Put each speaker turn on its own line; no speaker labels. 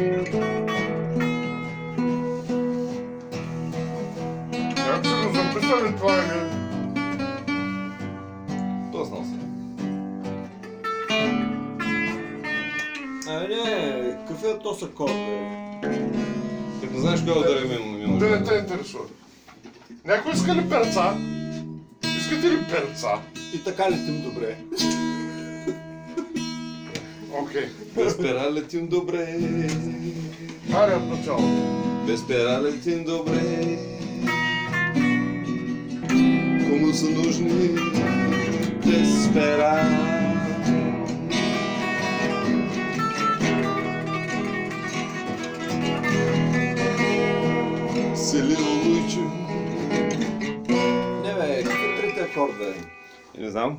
Як це записали тварі? Хто? А не, кафе то са корпе.
Ти не знаеш кой е удари ми е е
Да не те интересува. Някой иска ли перца? Искате ли перца?
И така ли сте добре?
Окей.
Без пера летим добре.
Аре от начало.
Без пера летим добре. Кому са нужни без пера? Селино Луйчо.
Не бе, какви трите акорда?
Не знам,